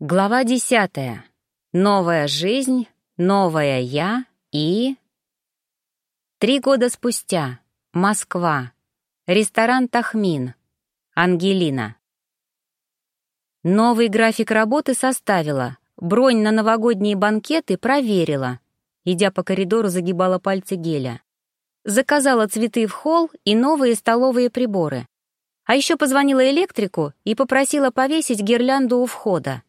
Глава десятая. Новая жизнь, новая я и... Три года спустя. Москва. Ресторан «Тахмин». Ангелина. Новый график работы составила, бронь на новогодние банкеты проверила. Идя по коридору, загибала пальцы геля. Заказала цветы в холл и новые столовые приборы. А еще позвонила электрику и попросила повесить гирлянду у входа.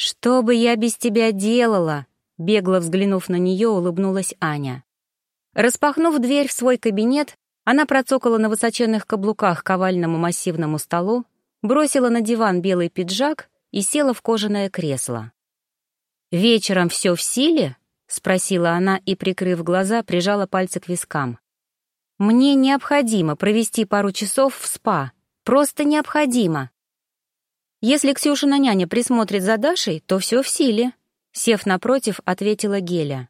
«Что бы я без тебя делала?» Бегло взглянув на нее, улыбнулась Аня. Распахнув дверь в свой кабинет, она процокала на высоченных каблуках к овальному массивному столу, бросила на диван белый пиджак и села в кожаное кресло. «Вечером все в силе?» — спросила она и, прикрыв глаза, прижала пальцы к вискам. «Мне необходимо провести пару часов в спа. Просто необходимо. Если Ксюшина няня присмотрит за Дашей, то все в силе», — сев напротив, ответила Геля.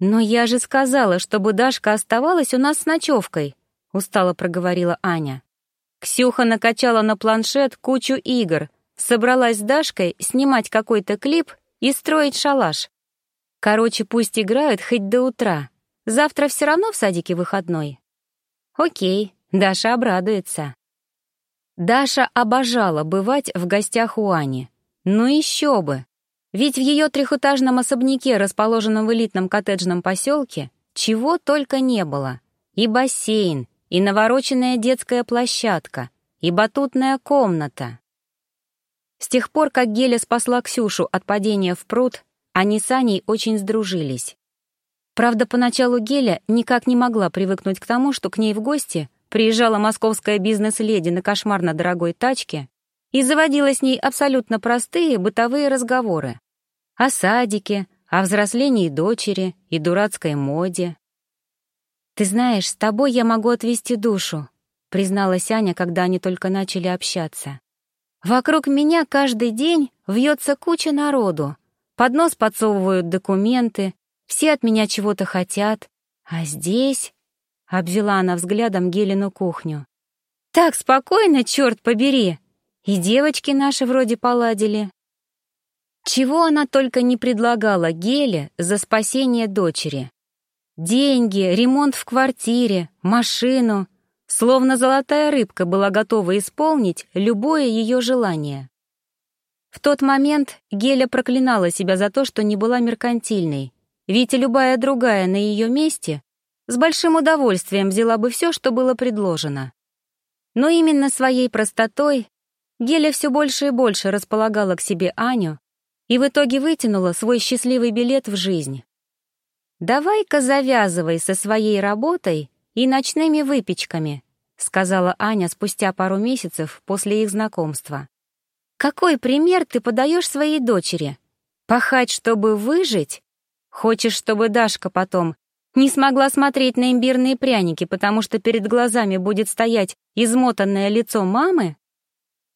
«Но я же сказала, чтобы Дашка оставалась у нас с ночевкой», — устало проговорила Аня. Ксюха накачала на планшет кучу игр, собралась с Дашкой снимать какой-то клип и строить шалаш. Короче, пусть играют хоть до утра. Завтра все равно в садике выходной. Окей, Даша обрадуется. Даша обожала бывать в гостях у Ани. Ну еще бы! Ведь в ее трехэтажном особняке, расположенном в элитном коттеджном поселке, чего только не было. И бассейн, и навороченная детская площадка, и батутная комната. С тех пор, как Геля спасла Ксюшу от падения в пруд, они с Аней очень сдружились. Правда, поначалу Геля никак не могла привыкнуть к тому, что к ней в гости Приезжала московская бизнес-леди на кошмарно дорогой тачке и заводила с ней абсолютно простые бытовые разговоры. О садике, о взрослении дочери и дурацкой моде. «Ты знаешь, с тобой я могу отвести душу», призналась Аня, когда они только начали общаться. «Вокруг меня каждый день вьется куча народу. Под нос подсовывают документы, все от меня чего-то хотят. А здесь Обвела она взглядом Гелину кухню. «Так спокойно, черт побери! И девочки наши вроде поладили». Чего она только не предлагала Геле за спасение дочери. Деньги, ремонт в квартире, машину. Словно золотая рыбка была готова исполнить любое ее желание. В тот момент Геля проклинала себя за то, что не была меркантильной, ведь любая другая на ее месте с большим удовольствием взяла бы все, что было предложено. Но именно своей простотой Геля все больше и больше располагала к себе Аню и в итоге вытянула свой счастливый билет в жизнь. «Давай-ка завязывай со своей работой и ночными выпечками», сказала Аня спустя пару месяцев после их знакомства. «Какой пример ты подаешь своей дочери? Пахать, чтобы выжить? Хочешь, чтобы Дашка потом не смогла смотреть на имбирные пряники, потому что перед глазами будет стоять измотанное лицо мамы?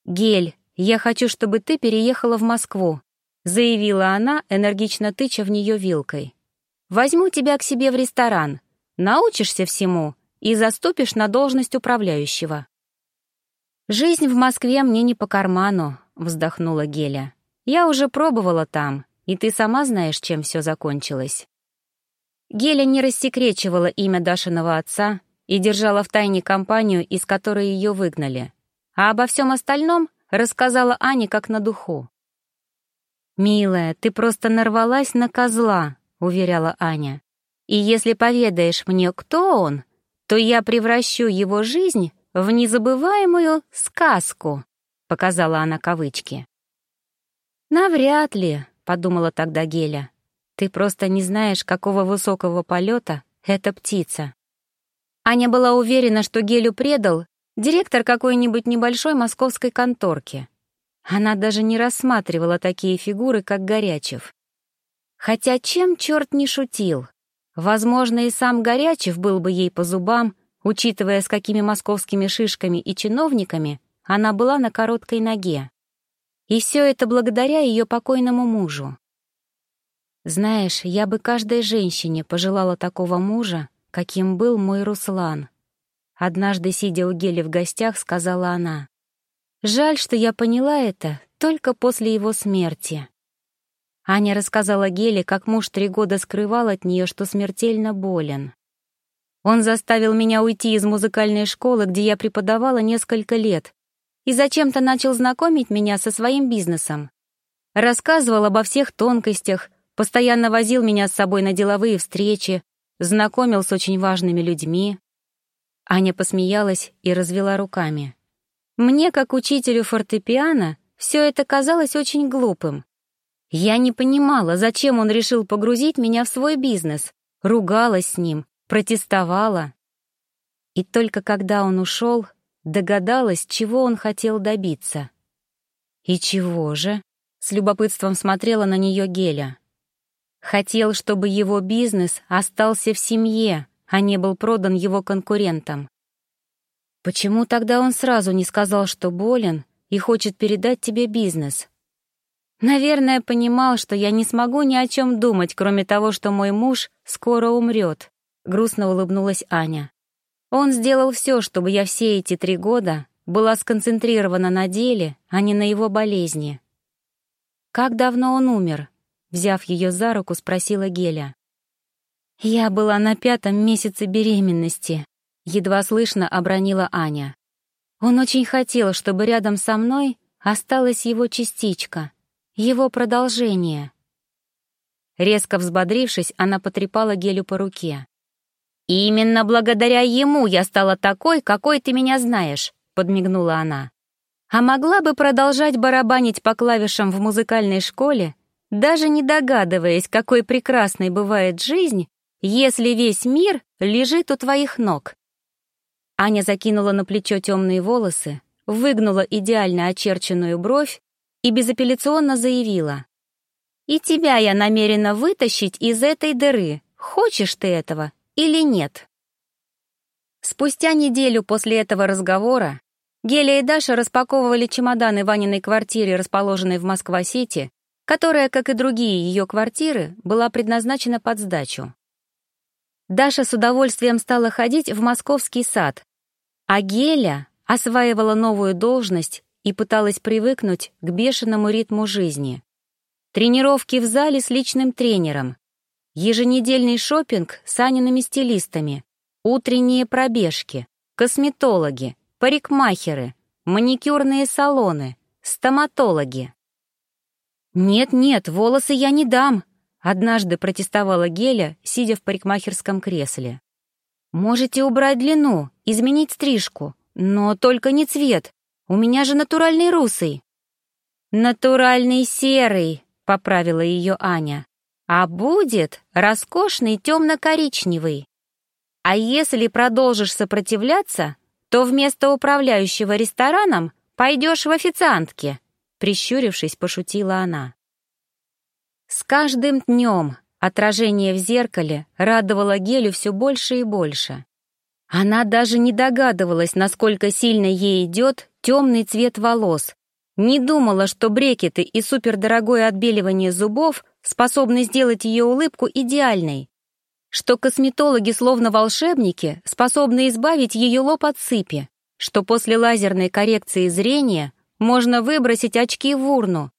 «Гель, я хочу, чтобы ты переехала в Москву», заявила она, энергично тыча в нее вилкой. «Возьму тебя к себе в ресторан, научишься всему и заступишь на должность управляющего». «Жизнь в Москве мне не по карману», — вздохнула Геля. «Я уже пробовала там, и ты сама знаешь, чем все закончилось». Геля не рассекречивала имя Дашиного отца и держала в тайне компанию, из которой ее выгнали. А обо всем остальном рассказала Ане как на духу. «Милая, ты просто нарвалась на козла», — уверяла Аня. «И если поведаешь мне, кто он, то я превращу его жизнь в незабываемую сказку», — показала она кавычки. «Навряд ли», — подумала тогда Геля. Ты просто не знаешь, какого высокого полета эта птица. Аня была уверена, что Гелю предал директор какой-нибудь небольшой московской конторки. Она даже не рассматривала такие фигуры, как Горячев. Хотя чем черт не шутил? Возможно, и сам Горячев был бы ей по зубам, учитывая, с какими московскими шишками и чиновниками она была на короткой ноге. И все это благодаря ее покойному мужу. Знаешь, я бы каждой женщине пожелала такого мужа, каким был мой Руслан. Однажды, сидя у Гели в гостях, сказала она. Жаль, что я поняла это только после его смерти. Аня рассказала Геле, как муж три года скрывал от нее, что смертельно болен. Он заставил меня уйти из музыкальной школы, где я преподавала несколько лет, и зачем-то начал знакомить меня со своим бизнесом. Рассказывал обо всех тонкостях, постоянно возил меня с собой на деловые встречи, знакомил с очень важными людьми. Аня посмеялась и развела руками. Мне, как учителю фортепиано, все это казалось очень глупым. Я не понимала, зачем он решил погрузить меня в свой бизнес, ругалась с ним, протестовала. И только когда он ушел, догадалась, чего он хотел добиться. «И чего же?» — с любопытством смотрела на нее Геля. Хотел, чтобы его бизнес остался в семье, а не был продан его конкурентам. Почему тогда он сразу не сказал, что болен и хочет передать тебе бизнес? Наверное, понимал, что я не смогу ни о чем думать, кроме того, что мой муж скоро умрет. Грустно улыбнулась Аня. Он сделал все, чтобы я все эти три года была сконцентрирована на деле, а не на его болезни. «Как давно он умер?» Взяв ее за руку, спросила Геля. «Я была на пятом месяце беременности», — едва слышно обронила Аня. «Он очень хотел, чтобы рядом со мной осталась его частичка, его продолжение». Резко взбодрившись, она потрепала Гелю по руке. И именно благодаря ему я стала такой, какой ты меня знаешь», — подмигнула она. «А могла бы продолжать барабанить по клавишам в музыкальной школе, даже не догадываясь, какой прекрасной бывает жизнь, если весь мир лежит у твоих ног». Аня закинула на плечо темные волосы, выгнула идеально очерченную бровь и безапелляционно заявила. «И тебя я намерена вытащить из этой дыры. Хочешь ты этого или нет. Спустя неделю после этого разговора Геля и Даша распаковывали чемоданы Ваниной квартире, расположенной в Москва-Сити, которая, как и другие ее квартиры, была предназначена под сдачу. Даша с удовольствием стала ходить в московский сад, а Геля осваивала новую должность и пыталась привыкнуть к бешеному ритму жизни. Тренировки в зале с личным тренером, еженедельный шопинг с Аниными стилистами, утренние пробежки, косметологи, парикмахеры, маникюрные салоны, стоматологи. «Нет-нет, волосы я не дам», — однажды протестовала Геля, сидя в парикмахерском кресле. «Можете убрать длину, изменить стрижку, но только не цвет. У меня же натуральный русый». «Натуральный серый», — поправила ее Аня а будет роскошный темно-коричневый. А если продолжишь сопротивляться, то вместо управляющего рестораном пойдешь в официантки», — прищурившись, пошутила она. С каждым днем отражение в зеркале радовало Гелю все больше и больше. Она даже не догадывалась, насколько сильно ей идет темный цвет волос, не думала, что брекеты и супердорогое отбеливание зубов способны сделать ее улыбку идеальной, что косметологи, словно волшебники, способны избавить ее лоб от сыпи, что после лазерной коррекции зрения можно выбросить очки в урну,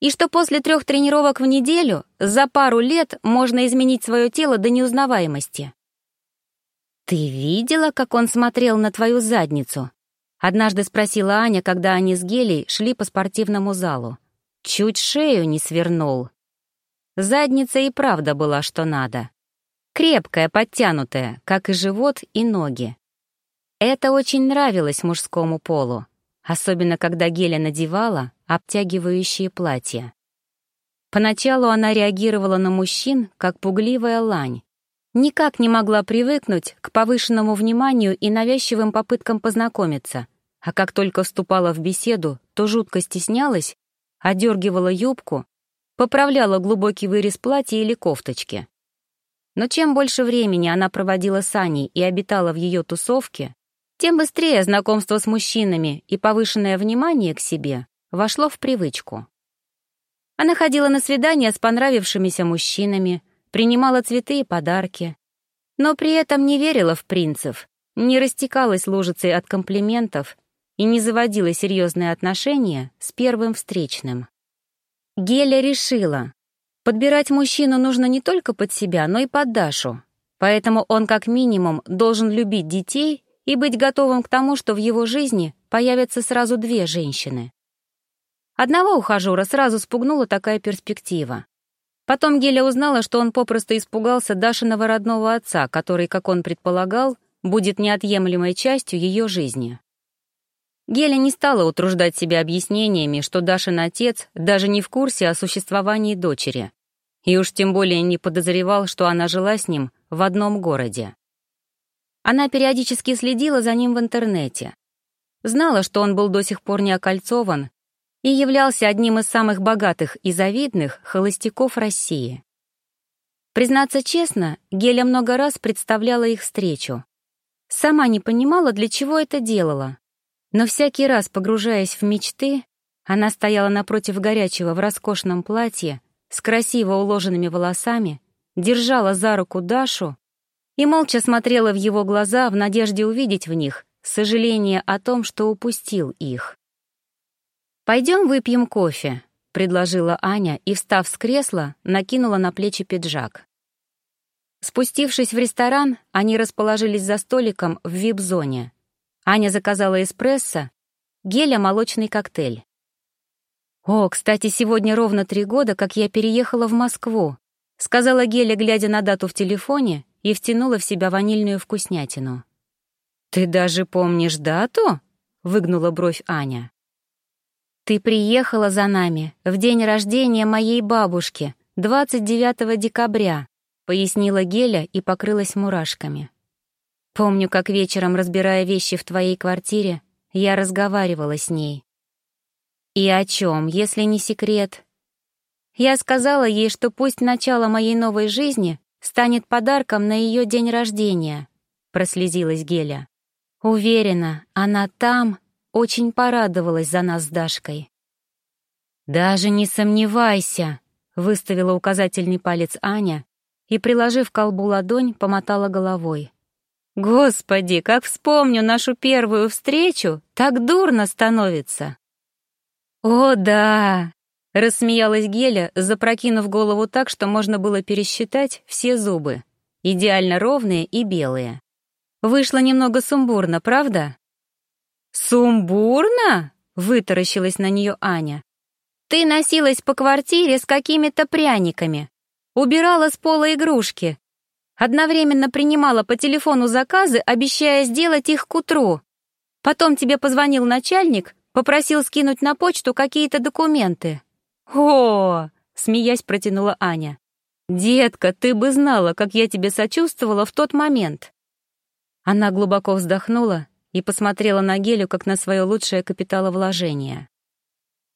и что после трех тренировок в неделю за пару лет можно изменить свое тело до неузнаваемости. «Ты видела, как он смотрел на твою задницу?» Однажды спросила Аня, когда они с Гелей шли по спортивному залу. «Чуть шею не свернул». Задница и правда была что надо. Крепкая, подтянутая, как и живот и ноги. Это очень нравилось мужскому полу, особенно когда Геля надевала обтягивающие платья. Поначалу она реагировала на мужчин, как пугливая лань. Никак не могла привыкнуть к повышенному вниманию и навязчивым попыткам познакомиться, а как только вступала в беседу, то жутко стеснялась, одергивала юбку поправляла глубокий вырез платья или кофточки. Но чем больше времени она проводила с Аней и обитала в ее тусовке, тем быстрее знакомство с мужчинами и повышенное внимание к себе вошло в привычку. Она ходила на свидания с понравившимися мужчинами, принимала цветы и подарки, но при этом не верила в принцев, не растекалась лужицей от комплиментов и не заводила серьезные отношения с первым встречным. Геля решила, подбирать мужчину нужно не только под себя, но и под Дашу, поэтому он как минимум должен любить детей и быть готовым к тому, что в его жизни появятся сразу две женщины. Одного ухажера сразу спугнула такая перспектива. Потом Геля узнала, что он попросту испугался Дашиного родного отца, который, как он предполагал, будет неотъемлемой частью ее жизни. Геля не стала утруждать себя объяснениями, что Дашин отец даже не в курсе о существовании дочери, и уж тем более не подозревал, что она жила с ним в одном городе. Она периодически следила за ним в интернете. Знала, что он был до сих пор не окольцован и являлся одним из самых богатых и завидных холостяков России. Признаться честно, Геля много раз представляла их встречу. Сама не понимала, для чего это делала. Но всякий раз, погружаясь в мечты, она стояла напротив горячего в роскошном платье с красиво уложенными волосами, держала за руку Дашу и молча смотрела в его глаза в надежде увидеть в них сожаление о том, что упустил их. «Пойдем выпьем кофе», — предложила Аня и, встав с кресла, накинула на плечи пиджак. Спустившись в ресторан, они расположились за столиком в вип-зоне — Аня заказала эспрессо, геля молочный коктейль. «О, кстати, сегодня ровно три года, как я переехала в Москву», сказала Геля, глядя на дату в телефоне, и втянула в себя ванильную вкуснятину. «Ты даже помнишь дату?» — выгнула бровь Аня. «Ты приехала за нами в день рождения моей бабушки, 29 декабря», — пояснила Геля и покрылась мурашками. Помню, как вечером, разбирая вещи в твоей квартире, я разговаривала с ней. И о чем, если не секрет? Я сказала ей, что пусть начало моей новой жизни станет подарком на ее день рождения, прослезилась Геля. Уверена, она там очень порадовалась за нас с Дашкой. «Даже не сомневайся», — выставила указательный палец Аня и, приложив колбу ладонь, помотала головой. Господи, как вспомню нашу первую встречу, так дурно становится. О, да, рассмеялась Геля, запрокинув голову так, что можно было пересчитать все зубы, идеально ровные и белые. Вышло немного сумбурно, правда? Сумбурно? вытаращилась на нее Аня. Ты носилась по квартире с какими-то пряниками, убирала с пола игрушки, Одновременно принимала по телефону заказы, обещая сделать их к утру. Потом тебе позвонил начальник, попросил скинуть на почту какие-то документы. «О!» — смеясь протянула Аня. «Детка, ты бы знала, как я тебе сочувствовала в тот момент». Она глубоко вздохнула и посмотрела на Гелю, как на свое лучшее капиталовложение.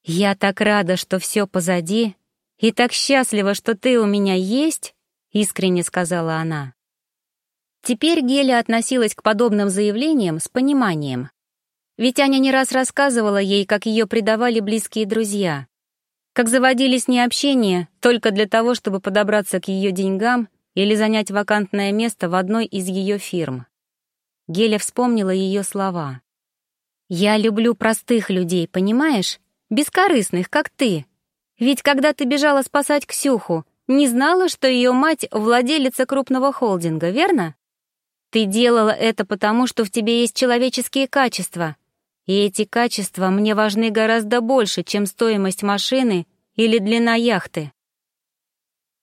«Я так рада, что все позади, и так счастлива, что ты у меня есть, — искренне сказала она. Теперь Геля относилась к подобным заявлениям с пониманием. Ведь Аня не раз рассказывала ей, как ее предавали близкие друзья, как заводили с ней общение только для того, чтобы подобраться к ее деньгам или занять вакантное место в одной из ее фирм. Геля вспомнила ее слова. «Я люблю простых людей, понимаешь? Бескорыстных, как ты. Ведь когда ты бежала спасать Ксюху, не знала, что ее мать владелица крупного холдинга, верно? Ты делала это потому, что в тебе есть человеческие качества. И эти качества мне важны гораздо больше, чем стоимость машины или длина яхты.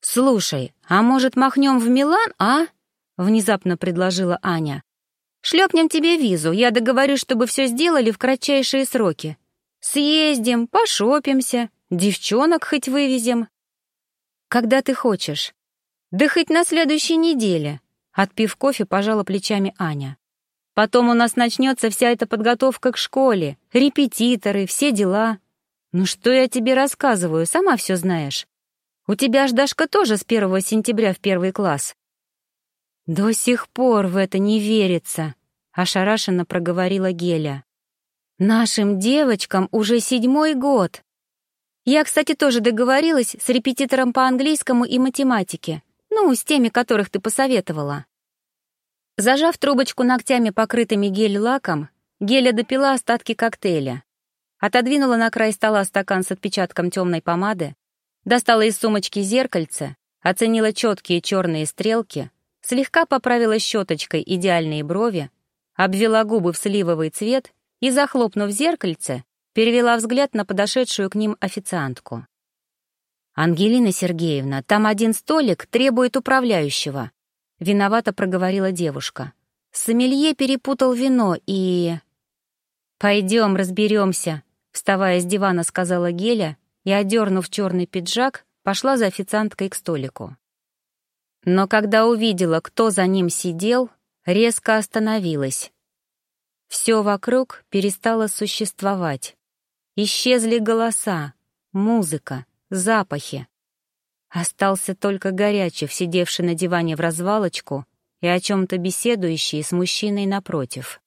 «Слушай, а может, махнем в Милан, а?» — внезапно предложила Аня. «Шлепнем тебе визу, я договорюсь, чтобы все сделали в кратчайшие сроки. Съездим, пошопимся, девчонок хоть вывезем». «Когда ты хочешь?» «Да хоть на следующей неделе», — отпив кофе, пожала плечами Аня. «Потом у нас начнется вся эта подготовка к школе, репетиторы, все дела. Ну что я тебе рассказываю, сама все знаешь. У тебя ж Дашка тоже с первого сентября в первый класс». «До сих пор в это не верится», — ошарашенно проговорила Геля. «Нашим девочкам уже седьмой год. Я, кстати, тоже договорилась с репетитором по английскому и математике, ну, с теми, которых ты посоветовала. Зажав трубочку ногтями, покрытыми гель-лаком, Геля допила остатки коктейля, отодвинула на край стола стакан с отпечатком темной помады, достала из сумочки зеркальце, оценила четкие черные стрелки, слегка поправила щеточкой идеальные брови, обвела губы в сливовый цвет и, захлопнув зеркальце, перевела взгляд на подошедшую к ним официантку. «Ангелина Сергеевна, там один столик требует управляющего», — виновато проговорила девушка. «Сомелье перепутал вино и...» «Пойдем, разберемся», — вставая с дивана, сказала Геля и, одернув черный пиджак, пошла за официанткой к столику. Но когда увидела, кто за ним сидел, резко остановилась. Все вокруг перестало существовать. Исчезли голоса, музыка, запахи. Остался только Горячев, сидевший на диване в развалочку и о чем-то беседующий с мужчиной напротив.